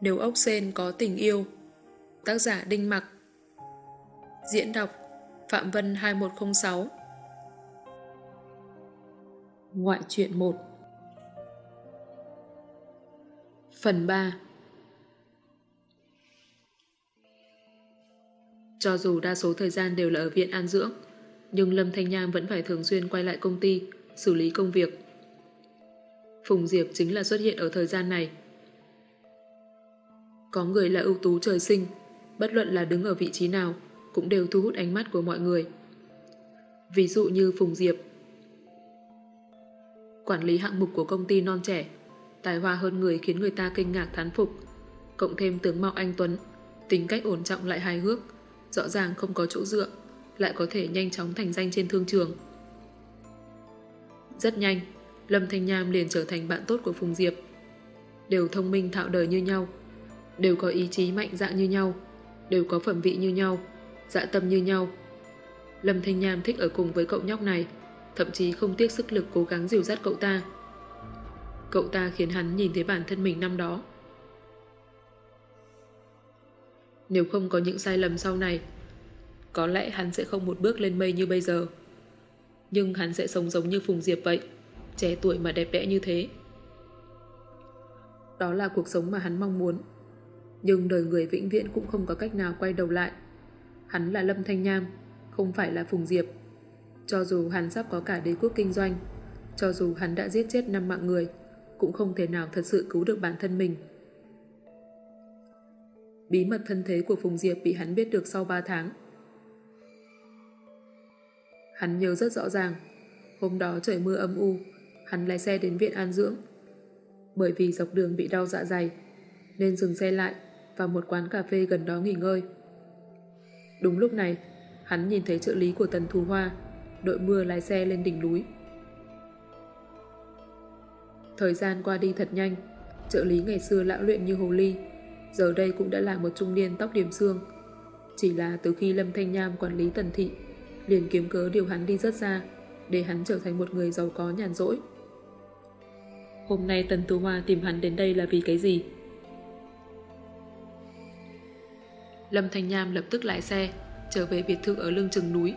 Nếu ốc sen có tình yêu. Tác giả Đinh Mặc. Diễn đọc Phạm Vân 2106 Ngoại truyện 1 Phần 3 Cho dù đa số thời gian đều là ở viện an dưỡng, nhưng Lâm Thanh Nham vẫn phải thường xuyên quay lại công ty, xử lý công việc. Phùng Diệp chính là xuất hiện ở thời gian này. Có người là ưu tú trời sinh, bất luận là đứng ở vị trí nào, cũng đều thu hút ánh mắt của mọi người. Ví dụ như Phùng Diệp. Quản lý hạng mục của công ty non trẻ, tài hoa hơn người khiến người ta kinh ngạc thán phục, cộng thêm tướng mạo anh Tuấn, tính cách ổn trọng lại hài hước, rõ ràng không có chỗ dựa, lại có thể nhanh chóng thành danh trên thương trường. Rất nhanh, Lâm Thanh Nham liền trở thành bạn tốt của Phùng Diệp. Đều thông minh thạo đời như nhau, đều có ý chí mạnh dạng như nhau, đều có phẩm vị như nhau, dạ tâm như nhau. Lâm Thanh Nham thích ở cùng với cậu nhóc này, thậm chí không tiếc sức lực cố gắng dìu dắt cậu ta. Cậu ta khiến hắn nhìn thấy bản thân mình năm đó. Nếu không có những sai lầm sau này, có lẽ hắn sẽ không một bước lên mây như bây giờ. Nhưng hắn sẽ sống giống như Phùng Diệp vậy, trẻ tuổi mà đẹp đẽ như thế. Đó là cuộc sống mà hắn mong muốn. Nhưng đời người vĩnh viễn cũng không có cách nào quay đầu lại. Hắn là Lâm Thanh Nham, không phải là Phùng Diệp. Cho dù hắn sắp có cả đế quốc kinh doanh, cho dù hắn đã giết chết năm mạng người, cũng không thể nào thật sự cứu được bản thân mình. Bí mật thân thế của Phùng Diệp bị hắn biết được sau 3 tháng. Hắn nhớ rất rõ ràng. Hôm đó trời mưa âm u, hắn lái xe đến viện an dưỡng. Bởi vì dọc đường bị đau dạ dày, nên dừng xe lại vào một quán cà phê gần đó nghỉ ngơi. Đúng lúc này, hắn nhìn thấy trợ lý của Tần Thù Hoa, đội mưa lái xe lên đỉnh núi. Thời gian qua đi thật nhanh, trợ lý ngày xưa lão luyện như hồ ly, giờ đây cũng đã là một trung niên tóc điểm xương. Chỉ là từ khi Lâm Thanh Nham quản lý Tần Thị, liền kiếm cớ điều hắn đi rất xa, để hắn trở thành một người giàu có nhàn rỗi. Hôm nay Tần Tú Hoa tìm hắn đến đây là vì cái gì? Lâm Thanh Nham lập tức lại xe, trở về biệt thự ở lưng chừng núi.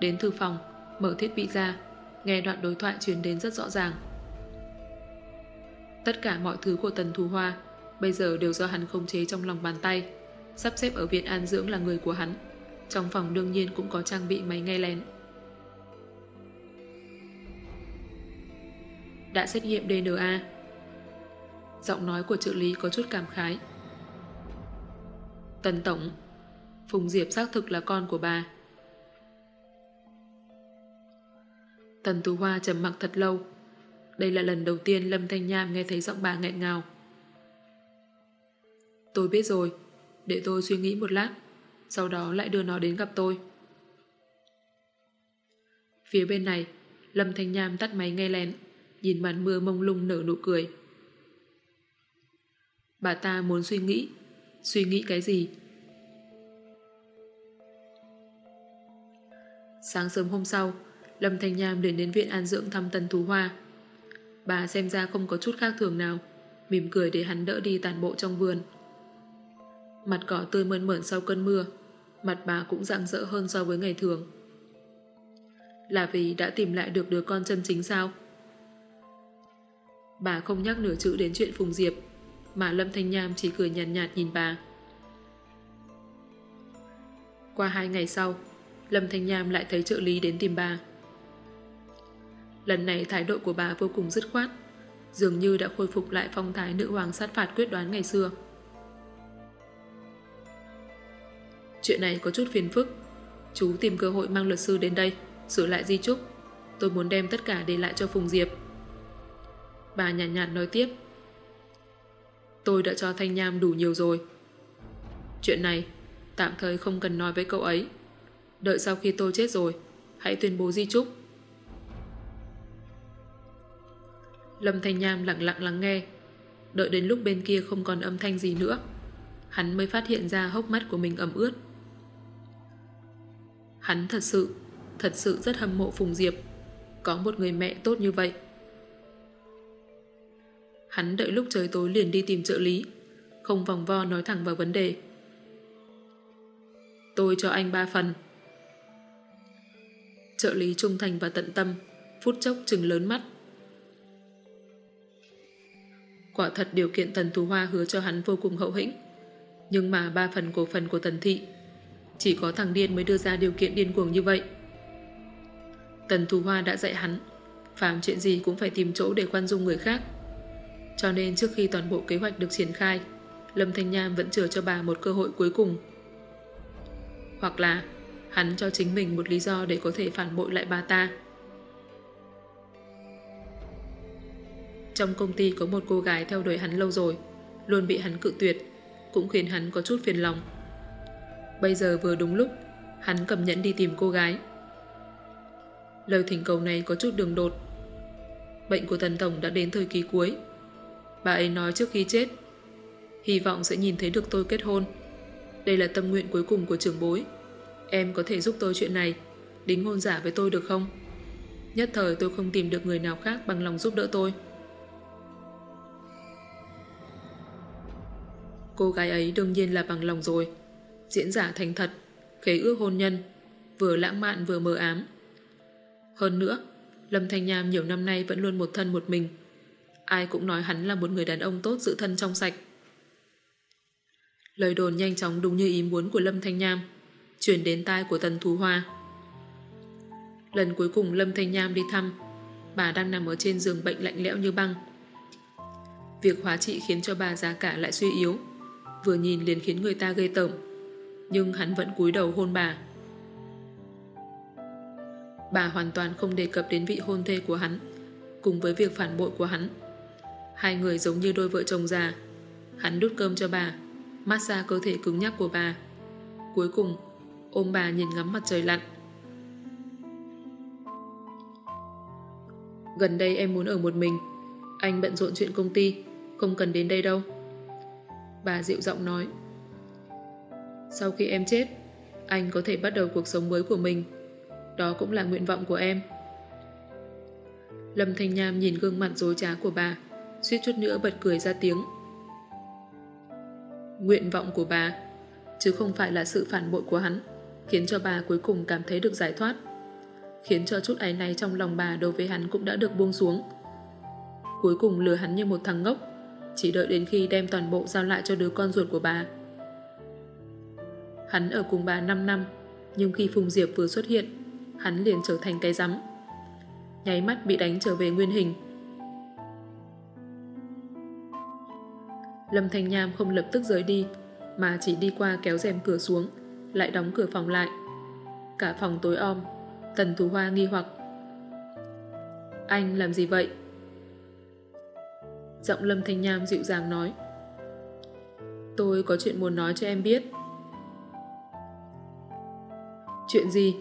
Đến thư phòng, mở thiết bị ra, nghe đoạn đối thoại truyền đến rất rõ ràng. Tất cả mọi thứ của Tần Thù Hoa bây giờ đều do hắn khống chế trong lòng bàn tay, sắp xếp ở viện an dưỡng là người của hắn. Trong phòng đương nhiên cũng có trang bị máy nghe lén. Đã xét nghiệm DNA. Giọng nói của trợ lý có chút cảm khái. Tần Tổng, Phùng Diệp xác thực là con của bà. Tần Tú Hoa trầm mặc thật lâu. Đây là lần đầu tiên Lâm Thanh Nham nghe thấy giọng bà nghẹn ngào. Tôi biết rồi, để tôi suy nghĩ một lát sau đó lại đưa nó đến gặp tôi. Phía bên này, Lâm Thanh Nham tắt máy nghe lén, nhìn màn mưa mông lung nở nụ cười. Bà ta muốn suy nghĩ, suy nghĩ cái gì? Sáng sớm hôm sau, Lâm Thanh Nham đến đến viện an dưỡng thăm Tần Thú Hoa. Bà xem ra không có chút khác thường nào, mỉm cười để hắn đỡ đi tàn bộ trong vườn. Mặt cỏ tươi mơn mởn sau cơn mưa, mặt bà cũng rạng rỡ hơn so với ngày thường. Là vì đã tìm lại được đứa con chân chính sao? Bà không nhắc nửa chữ đến chuyện Phùng Diệp, mà Lâm Thanh Nham chỉ cười nhàn nhạt, nhạt nhìn bà. Qua hai ngày sau, Lâm Thanh Nham lại thấy trợ lý đến tìm bà. Lần này thái độ của bà vô cùng dứt khoát, dường như đã khôi phục lại phong thái nữ hoàng sát phạt quyết đoán ngày xưa. Chuyện này có chút phiền phức. Chú tìm cơ hội mang luật sư đến đây, sửa lại di trúc. Tôi muốn đem tất cả để lại cho Phùng Diệp. Bà nhàn nhạt, nhạt nói tiếp. Tôi đã cho Thanh Nham đủ nhiều rồi. Chuyện này, tạm thời không cần nói với cậu ấy. Đợi sau khi tôi chết rồi, hãy tuyên bố di trúc. Lâm Thanh Nham lặng lặng lắng nghe. Đợi đến lúc bên kia không còn âm thanh gì nữa. Hắn mới phát hiện ra hốc mắt của mình ẩm ướt. Hắn thật sự, thật sự rất hâm mộ Phùng Diệp. Có một người mẹ tốt như vậy. Hắn đợi lúc trời tối liền đi tìm trợ lý. không vòng vo nói thẳng vào vấn đề. Tôi cho anh ba phần. Trợ lý trung thành và tận tâm, phút chốc trừng lớn mắt. Quả thật điều kiện Tần Thú Hoa hứa cho hắn vô cùng hậu hĩnh. Nhưng mà ba phần cổ phần của Tần Thị chỉ có thằng điên mới đưa ra điều kiện điên cuồng như vậy. Tần thù Hoa đã dạy hắn phàm chuyện gì cũng phải tìm chỗ để quan dung người khác. Cho nên trước khi toàn bộ kế hoạch được triển khai, Lâm Thanh Nham vẫn chờ cho bà một cơ hội cuối cùng. Hoặc là hắn cho chính mình một lý do để có thể phản bội lại bà ta. Trong công ty có một cô gái theo đuổi hắn lâu rồi, luôn bị hắn cự tuyệt, cũng khiến hắn có chút phiền lòng. Bây giờ vừa đúng lúc, hắn cầm nhẫn đi tìm cô gái. Lời thỉnh cầu này có chút đường đột. Bệnh của Tần Tổng đã đến thời kỳ cuối. Bà ấy nói trước khi chết, hy vọng sẽ nhìn thấy được tôi kết hôn. Đây là tâm nguyện cuối cùng của trưởng bối. Em có thể giúp tôi chuyện này, đính hôn giả với tôi được không? Nhất thời tôi không tìm được người nào khác bằng lòng giúp đỡ tôi. Cô gái ấy đương nhiên là bằng lòng rồi. Diễn giả thành thật, khế ước hôn nhân, vừa lãng mạn vừa mờ ám. Hơn nữa, Lâm Thanh Nham nhiều năm nay vẫn luôn một thân một mình. Ai cũng nói hắn là một người đàn ông tốt giữ thân trong sạch. Lời đồn nhanh chóng đúng như ý muốn của Lâm Thanh Nham, chuyển đến tai của Tần Thú Hoa. Lần cuối cùng Lâm Thanh Nham đi thăm, bà đang nằm ở trên giường bệnh lạnh lẽo như băng. Việc hóa trị khiến cho bà già cả lại suy yếu, vừa nhìn liền khiến người ta gây tởm. Nhưng hắn vẫn cúi đầu hôn bà. Bà hoàn toàn không đề cập đến vị hôn thê của hắn, cùng với việc phản bội của hắn. Hai người giống như đôi vợ chồng già. Hắn đút cơm cho bà, massage cơ thể cứng nhắc của bà. Cuối cùng, ôm bà nhìn ngắm mặt trời lặn. Gần đây em muốn ở một mình. Anh bận rộn chuyện công ty, không cần đến đây đâu. Bà dịu giọng nói. Sau khi em chết, anh có thể bắt đầu cuộc sống mới của mình. Đó cũng là nguyện vọng của em. Lâm Thanh Nham nhìn gương mặt dối trá của bà, suýt chút nữa bật cười ra tiếng. Nguyện vọng của bà, chứ không phải là sự phản bội của hắn, khiến cho bà cuối cùng cảm thấy được giải thoát. Khiến cho chút áy này trong lòng bà đối với hắn cũng đã được buông xuống. Cuối cùng lừa hắn như một thằng ngốc, chỉ đợi đến khi đem toàn bộ giao lại cho đứa con ruột của bà. Hắn ở cùng bà 5 năm, nhưng khi Phùng Diệp vừa xuất hiện, hắn liền trở thành cái rắm. Nháy mắt bị đánh trở về nguyên hình. Lâm Thanh Nham không lập tức rời đi, mà chỉ đi qua kéo rèm cửa xuống, lại đóng cửa phòng lại. Cả phòng tối om, Tần Tú Hoa nghi hoặc. Anh làm gì vậy? Giọng Lâm Thanh Nham dịu dàng nói. Tôi có chuyện muốn nói cho em biết. Chuyện gì?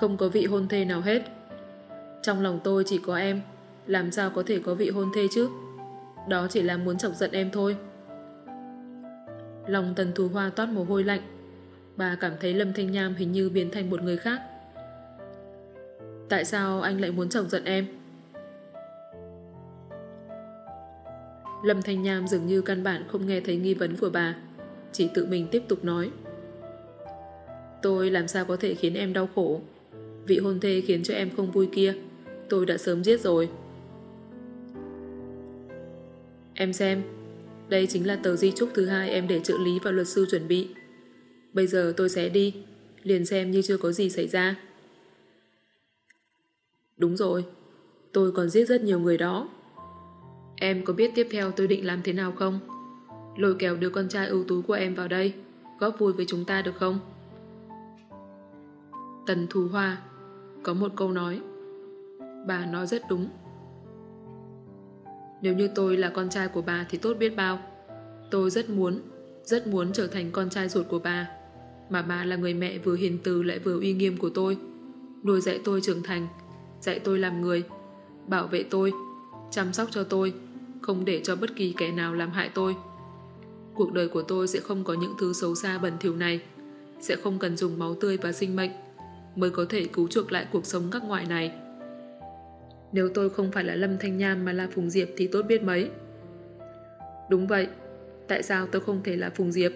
Không có vị hôn thê nào hết. Trong lòng tôi chỉ có em, làm sao có thể có vị hôn thê chứ? Đó chỉ là muốn chọc giận em thôi. Lòng tần thù hoa toát mồ hôi lạnh. Bà cảm thấy Lâm Thanh Nham hình như biến thành một người khác. Tại sao anh lại muốn chọc giận em? Lâm Thanh Nham dường như căn bản không nghe thấy nghi vấn của bà, chỉ tự mình tiếp tục nói. Tôi làm sao có thể khiến em đau khổ? Vị hôn thê khiến cho em không vui kia, tôi đã sớm giết rồi. Em xem, đây chính là tờ di trúc thứ hai em để trợ lý và luật sư chuẩn bị. Bây giờ tôi sẽ đi, liền xem như chưa có gì xảy ra. Đúng rồi, tôi còn giết rất nhiều người đó. Em có biết tiếp theo tôi định làm thế nào không? Lôi kéo đứa con trai ưu tú của em vào đây, góp vui với chúng ta được không? Tần Thù Hoa có một câu nói. Bà nói rất đúng. Nếu như tôi là con trai của bà thì tốt biết bao. Tôi rất muốn, rất muốn trở thành con trai ruột của bà. Mà bà là người mẹ vừa hiền từ lại vừa uy nghiêm của tôi. Nuôi dạy tôi trưởng thành, dạy tôi làm người, bảo vệ tôi, chăm sóc cho tôi, không để cho bất kỳ kẻ nào làm hại tôi. Cuộc đời của tôi sẽ không có những thứ xấu xa bẩn thỉu này, sẽ không cần dùng máu tươi và sinh mệnh mới có thể cứu chuộc lại cuộc sống các ngoại này. Nếu tôi không phải là Lâm Thanh Nham mà là Phùng Diệp thì tốt biết mấy. Đúng vậy, tại sao tôi không thể là Phùng Diệp?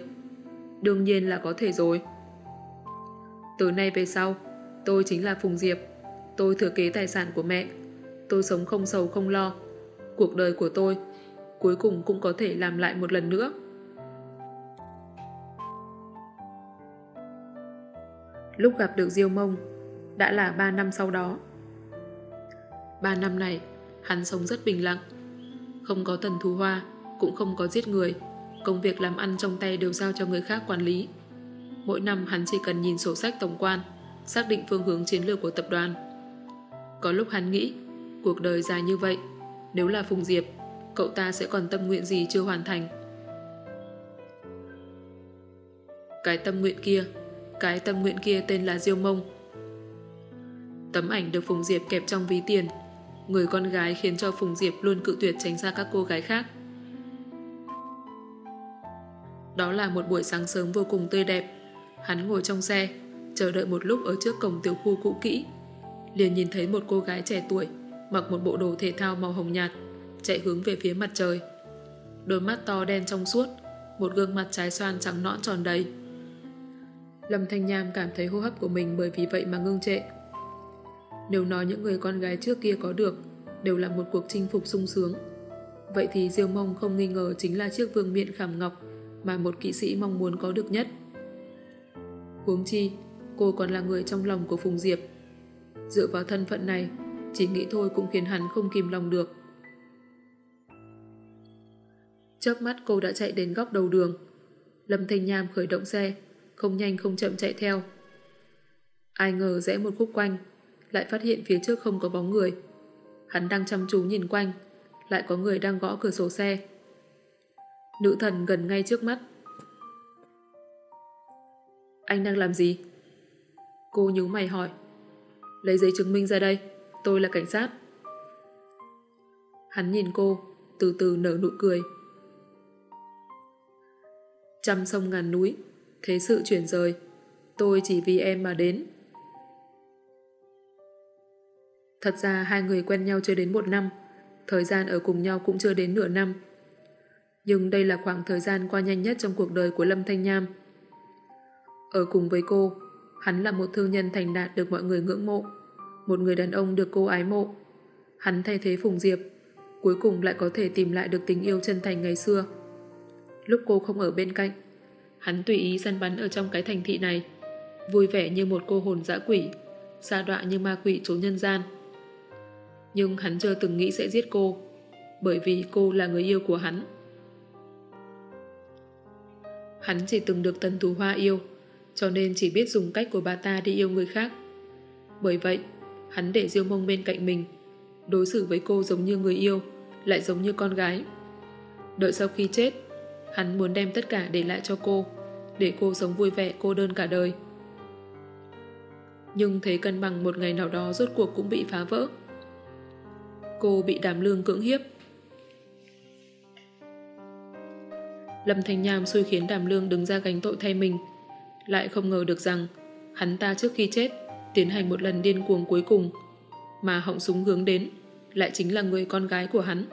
Đương nhiên là có thể rồi. Từ nay về sau, tôi chính là Phùng Diệp. Tôi thừa kế tài sản của mẹ. Tôi sống không sầu không lo. Cuộc đời của tôi cuối cùng cũng có thể làm lại một lần nữa. Lúc gặp được Diêu Mông, đã là 3 năm sau đó. 3 năm này, hắn sống rất bình lặng. Không có tần thú hoa, cũng không có giết người. Công việc làm ăn trong tay đều giao cho người khác quản lý. Mỗi năm hắn chỉ cần nhìn sổ sách tổng quan, xác định phương hướng chiến lược của tập đoàn. Có lúc hắn nghĩ, cuộc đời dài như vậy, nếu là Phùng Diệp, cậu ta sẽ còn tâm nguyện gì chưa hoàn thành. Cái tâm nguyện kia, cái tâm nguyện kia tên là Diêu Mông. Tấm ảnh được Phùng Diệp kẹp trong ví tiền, người con gái khiến cho Phùng Diệp luôn cự tuyệt tránh xa các cô gái khác. Đó là một buổi sáng sớm vô cùng tươi đẹp. Hắn ngồi trong xe, chờ đợi một lúc ở trước cổng tiểu khu cũ kỹ. Liền nhìn thấy một cô gái trẻ tuổi, mặc một bộ đồ thể thao màu hồng nhạt, chạy hướng về phía mặt trời. Đôi mắt to đen trong suốt, một gương mặt trái xoan trắng nõn tròn đầy. Lâm Thanh Nham cảm thấy hô hấp của mình bởi vì vậy mà ngưng trệ. Nếu nói những người con gái trước kia có được đều là một cuộc chinh phục sung sướng, vậy thì Diêu Mông không nghi ngờ chính là chiếc vương miện khảm ngọc mà một kỵ sĩ mong muốn có được nhất. Huống chi, cô còn là người trong lòng của Phùng Diệp. Dựa vào thân phận này, chỉ nghĩ thôi cũng khiến hắn không kìm lòng được. Chớp mắt cô đã chạy đến góc đầu đường. Lâm Thanh Nham khởi động xe, không nhanh không chậm chạy theo. Ai ngờ rẽ một khúc quanh, lại phát hiện phía trước không có bóng người. Hắn đang chăm chú nhìn quanh, lại có người đang gõ cửa sổ xe. Nữ thần gần ngay trước mắt. Anh đang làm gì? Cô nhíu mày hỏi. Lấy giấy chứng minh ra đây, tôi là cảnh sát. Hắn nhìn cô, từ từ nở nụ cười. Trăm sông ngàn núi, thế sự chuyển rời. Tôi chỉ vì em mà đến. Thật ra hai người quen nhau chưa đến một năm, thời gian ở cùng nhau cũng chưa đến nửa năm. Nhưng đây là khoảng thời gian qua nhanh nhất trong cuộc đời của Lâm Thanh Nham. Ở cùng với cô, hắn là một thương nhân thành đạt được mọi người ngưỡng mộ, một người đàn ông được cô ái mộ. Hắn thay thế Phùng Diệp, cuối cùng lại có thể tìm lại được tình yêu chân thành ngày xưa. Lúc cô không ở bên cạnh, hắn tùy ý săn bắn ở trong cái thành thị này, vui vẻ như một cô hồn dã quỷ, xa đọa như ma quỷ trốn nhân gian. Nhưng hắn chưa từng nghĩ sẽ giết cô, bởi vì cô là người yêu của hắn. Hắn chỉ từng được Tần thù Hoa yêu, cho nên chỉ biết dùng cách của bà ta đi yêu người khác. Bởi vậy, hắn để Diêu Mông bên cạnh mình, đối xử với cô giống như người yêu, lại giống như con gái. Đợi sau khi chết, hắn muốn đem tất cả để lại cho cô, để cô sống vui vẻ cô đơn cả đời. Nhưng thế cân bằng một ngày nào đó rốt cuộc cũng bị phá vỡ. Cô bị đàm lương cưỡng hiếp, Lâm Thanh Nham xui khiến Đàm Lương đứng ra gánh tội thay mình. Lại không ngờ được rằng hắn ta trước khi chết tiến hành một lần điên cuồng cuối cùng mà họng súng hướng đến lại chính là người con gái của hắn.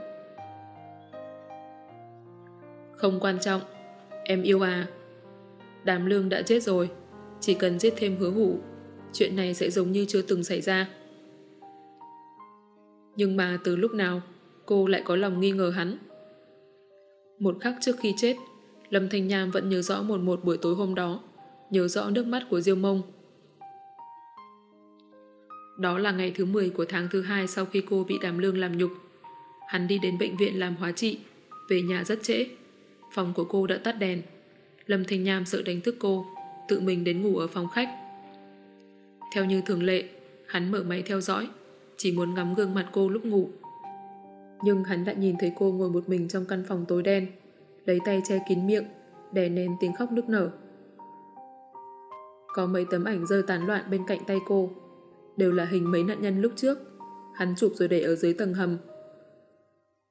Không quan trọng, em yêu à. Đàm Lương đã chết rồi, chỉ cần giết thêm hứa hủ, chuyện này sẽ giống như chưa từng xảy ra. Nhưng mà từ lúc nào cô lại có lòng nghi ngờ hắn? Một khắc trước khi chết, Lâm Thanh Nham vẫn nhớ rõ một một buổi tối hôm đó, nhớ rõ nước mắt của Diêu Mông. Đó là ngày thứ 10 của tháng thứ hai sau khi cô bị đàm lương làm nhục. Hắn đi đến bệnh viện làm hóa trị, về nhà rất trễ. Phòng của cô đã tắt đèn. Lâm Thanh Nham sợ đánh thức cô, tự mình đến ngủ ở phòng khách. Theo như thường lệ, hắn mở máy theo dõi, chỉ muốn ngắm gương mặt cô lúc ngủ nhưng hắn đã nhìn thấy cô ngồi một mình trong căn phòng tối đen, lấy tay che kín miệng, đè nén tiếng khóc nức nở. Có mấy tấm ảnh rơi tán loạn bên cạnh tay cô, đều là hình mấy nạn nhân lúc trước, hắn chụp rồi để ở dưới tầng hầm.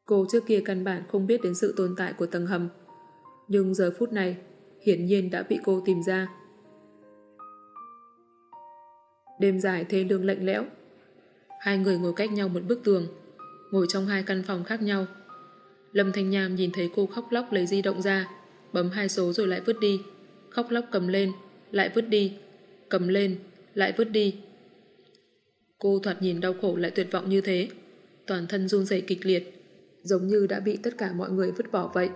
Cô trước kia căn bản không biết đến sự tồn tại của tầng hầm, nhưng giờ phút này hiển nhiên đã bị cô tìm ra. Đêm dài thê lương lạnh lẽo, Hai người ngồi cách nhau một bức tường, ngồi trong hai căn phòng khác nhau. Lâm Thanh Nham nhìn thấy cô khóc lóc lấy di động ra, bấm hai số rồi lại vứt đi. Khóc lóc cầm lên, lại vứt đi. Cầm lên, lại vứt đi. Cô thoạt nhìn đau khổ lại tuyệt vọng như thế. Toàn thân run rẩy kịch liệt, giống như đã bị tất cả mọi người vứt bỏ vậy.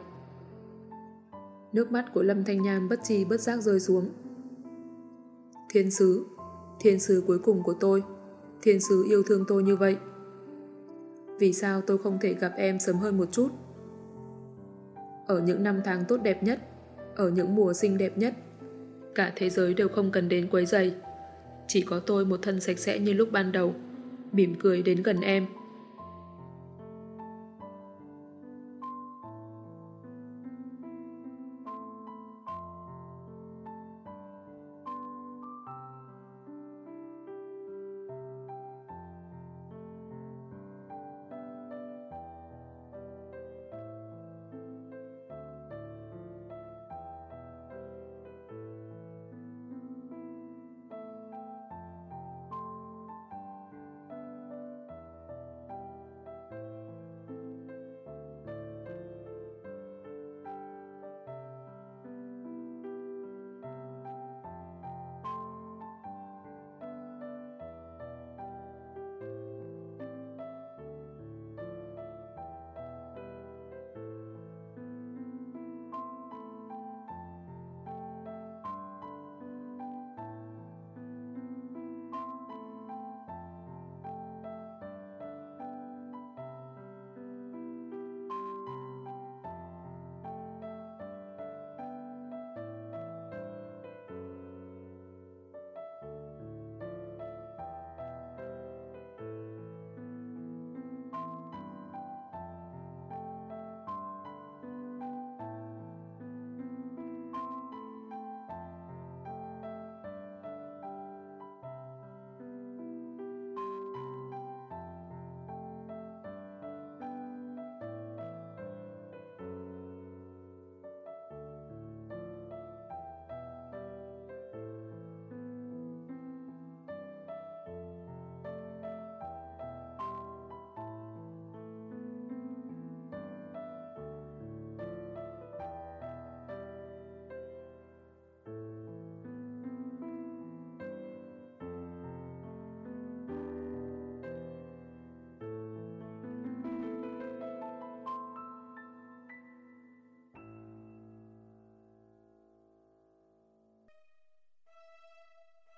Nước mắt của Lâm Thanh Nham bất chi bất giác rơi xuống. Thiên sứ, thiên sứ cuối cùng của tôi, thiên sứ yêu thương tôi như vậy. Vì sao tôi không thể gặp em sớm hơn một chút? Ở những năm tháng tốt đẹp nhất, ở những mùa xinh đẹp nhất, cả thế giới đều không cần đến quấy giày. Chỉ có tôi một thân sạch sẽ như lúc ban đầu, mỉm cười đến gần em.